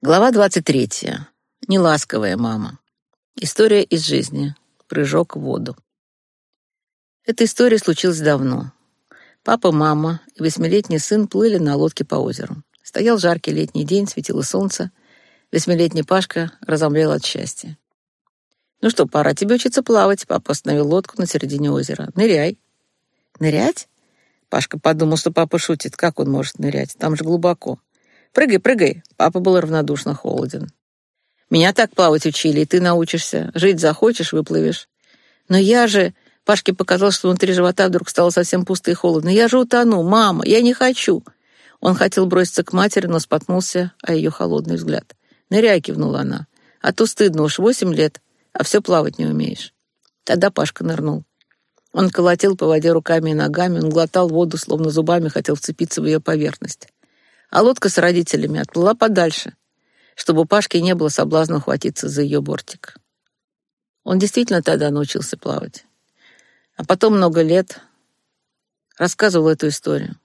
Глава 23. Неласковая мама. История из жизни. Прыжок в воду. Эта история случилась давно. Папа, мама и восьмилетний сын плыли на лодке по озеру. Стоял жаркий летний день, светило солнце. Восьмилетний Пашка разомлел от счастья. «Ну что, пора тебе учиться плавать», — папа остановил лодку на середине озера. «Ныряй». «Нырять?» Пашка подумал, что папа шутит. Как он может нырять? Там же глубоко. Прыгай, прыгай!» Папа был равнодушно холоден. «Меня так плавать учили, и ты научишься. Жить захочешь, выплывешь». «Но я же...» Пашке показалось, что внутри живота вдруг стало совсем пусто и холодно. «Я же утону, мама, я не хочу!» Он хотел броситься к матери, но споткнулся о ее холодный взгляд. «Ныряй!» — кивнула она. «А то стыдно уж, восемь лет, а все плавать не умеешь». Тогда Пашка нырнул. Он колотил по воде руками и ногами, он глотал воду, словно зубами хотел вцепиться в ее поверхность а лодка с родителями отплыла подальше, чтобы у Пашки не было соблазна ухватиться за ее бортик. Он действительно тогда научился плавать. А потом много лет рассказывал эту историю.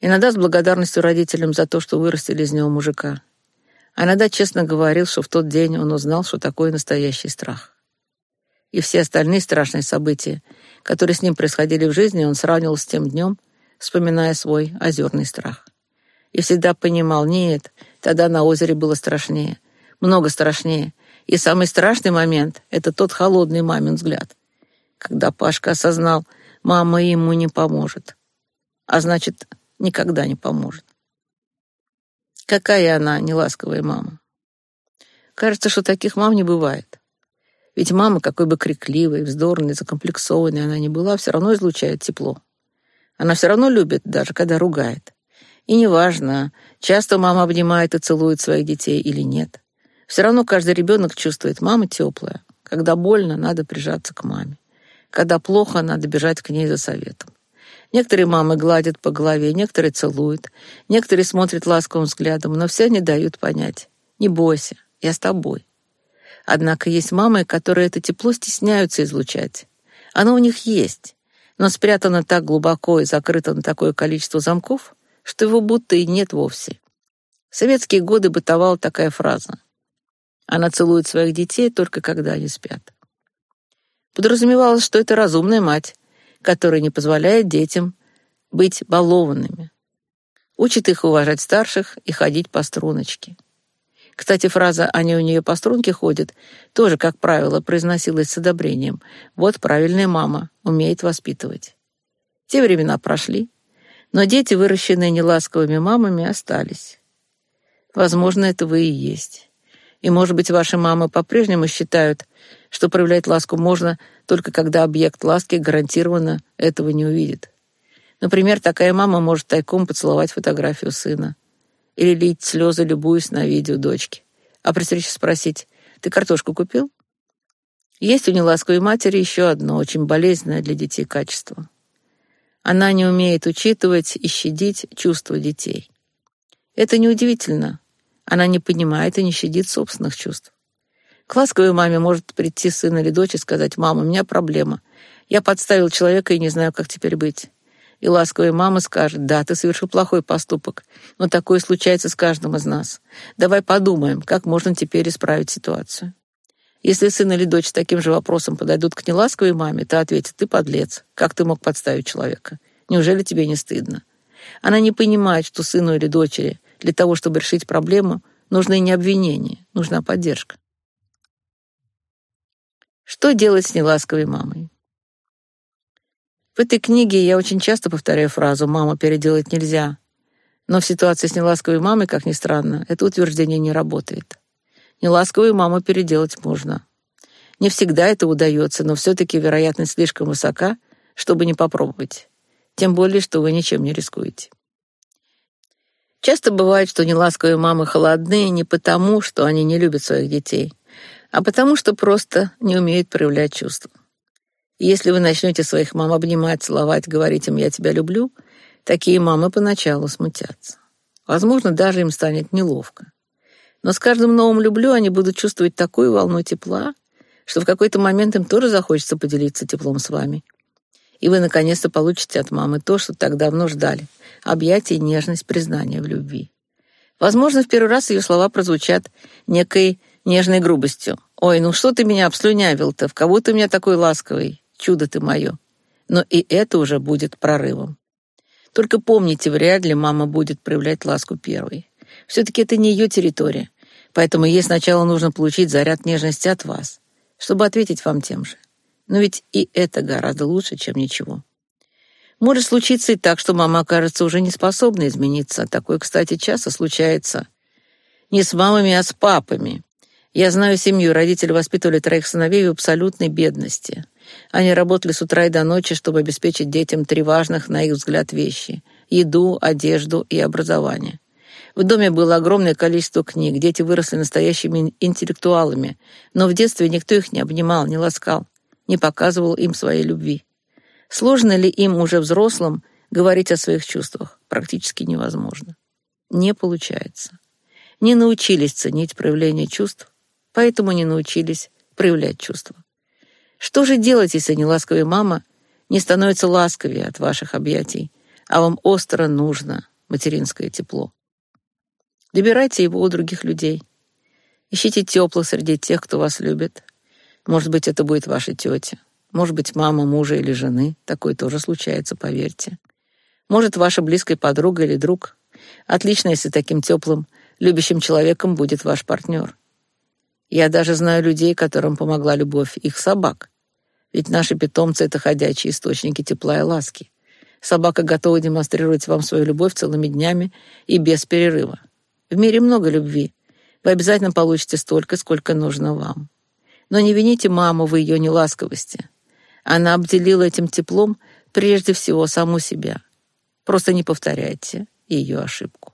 Иногда с благодарностью родителям за то, что вырастили из него мужика. А иногда честно говорил, что в тот день он узнал, что такое настоящий страх. И все остальные страшные события, которые с ним происходили в жизни, он сравнивал с тем днем, вспоминая свой озерный страх и всегда понимал, нет, тогда на озере было страшнее, много страшнее. И самый страшный момент — это тот холодный мамин взгляд, когда Пашка осознал, мама ему не поможет, а значит, никогда не поможет. Какая она неласковая мама. Кажется, что таких мам не бывает. Ведь мама, какой бы крикливой, вздорной, закомплексованной она ни была, все равно излучает тепло. Она все равно любит, даже когда ругает. И неважно, часто мама обнимает и целует своих детей или нет. Все равно каждый ребенок чувствует, мама теплая. Когда больно, надо прижаться к маме. Когда плохо, надо бежать к ней за советом. Некоторые мамы гладят по голове, некоторые целуют, некоторые смотрят ласковым взглядом, но все не дают понять. Не бойся, я с тобой. Однако есть мамы, которые это тепло стесняются излучать. Оно у них есть, но спрятано так глубоко и закрыто на такое количество замков, что его будто и нет вовсе. В советские годы бытовала такая фраза. Она целует своих детей только когда они спят. Подразумевалось, что это разумная мать, которая не позволяет детям быть балованными. Учит их уважать старших и ходить по струночке. Кстати, фраза «они у нее по струнке ходят» тоже, как правило, произносилась с одобрением. Вот правильная мама, умеет воспитывать. Те времена прошли, но дети, выращенные неласковыми мамами, остались. Возможно, это вы и есть. И, может быть, ваши мамы по-прежнему считают, что проявлять ласку можно только когда объект ласки гарантированно этого не увидит. Например, такая мама может тайком поцеловать фотографию сына или лить слезы, любуясь на видео дочки, а при встрече спросить «Ты картошку купил?» Есть у неласковой матери еще одно очень болезненное для детей качество — она не умеет учитывать и щадить чувства детей. Это неудивительно. Она не понимает и не щадит собственных чувств. К ласковой маме может прийти сын или дочь и сказать, «Мама, у меня проблема. Я подставил человека и не знаю, как теперь быть». И ласковая мама скажет, «Да, ты совершил плохой поступок, но такое случается с каждым из нас. Давай подумаем, как можно теперь исправить ситуацию». Если сын или дочь с таким же вопросом подойдут к неласковой маме, то ответит, ты подлец, как ты мог подставить человека? Неужели тебе не стыдно? Она не понимает, что сыну или дочери для того, чтобы решить проблему, нужны не обвинения, нужна поддержка. Что делать с неласковой мамой? В этой книге я очень часто повторяю фразу «мама переделать нельзя», но в ситуации с неласковой мамой, как ни странно, это утверждение не работает. Неласковую маму переделать можно. Не всегда это удается, но все-таки вероятность слишком высока, чтобы не попробовать. Тем более, что вы ничем не рискуете. Часто бывает, что неласковые мамы холодные не потому, что они не любят своих детей, а потому, что просто не умеют проявлять чувства. И если вы начнете своих мам обнимать, целовать, говорить им «я тебя люблю», такие мамы поначалу смутятся. Возможно, даже им станет неловко. Но с каждым новым «люблю» они будут чувствовать такую волну тепла, что в какой-то момент им тоже захочется поделиться теплом с вами. И вы наконец-то получите от мамы то, что так давно ждали — объятие, нежность, признание в любви. Возможно, в первый раз ее слова прозвучат некой нежной грубостью. «Ой, ну что ты меня обслюнявил-то? В кого ты меня такой ласковый? Чудо ты мое!» Но и это уже будет прорывом. Только помните, вряд ли мама будет проявлять ласку первой. Все-таки это не ее территория, поэтому ей сначала нужно получить заряд нежности от вас, чтобы ответить вам тем же. Но ведь и это гораздо лучше, чем ничего. Может случиться и так, что мама окажется уже не способна измениться. Такое, кстати, часто случается. Не с мамами, а с папами. Я знаю семью, родители воспитывали троих сыновей в абсолютной бедности. Они работали с утра и до ночи, чтобы обеспечить детям три важных, на их взгляд, вещи — еду, одежду и образование. В доме было огромное количество книг, дети выросли настоящими интеллектуалами, но в детстве никто их не обнимал, не ласкал, не показывал им своей любви. Сложно ли им уже взрослым говорить о своих чувствах? Практически невозможно. Не получается. Не научились ценить проявление чувств, поэтому не научились проявлять чувства. Что же делать, если неласковая мама не становится ласковее от ваших объятий, а вам остро нужно материнское тепло? Добирайте его у других людей. Ищите теплых среди тех, кто вас любит. Может быть, это будет ваша тетя. Может быть, мама мужа или жены. Такое тоже случается, поверьте. Может, ваша близкая подруга или друг. Отлично, если таким теплым, любящим человеком будет ваш партнер. Я даже знаю людей, которым помогла любовь их собак. Ведь наши питомцы — это ходячие источники тепла и ласки. Собака готова демонстрировать вам свою любовь целыми днями и без перерыва. В мире много любви. Вы обязательно получите столько, сколько нужно вам. Но не вините маму в ее неласковости. Она обделила этим теплом прежде всего саму себя. Просто не повторяйте ее ошибку.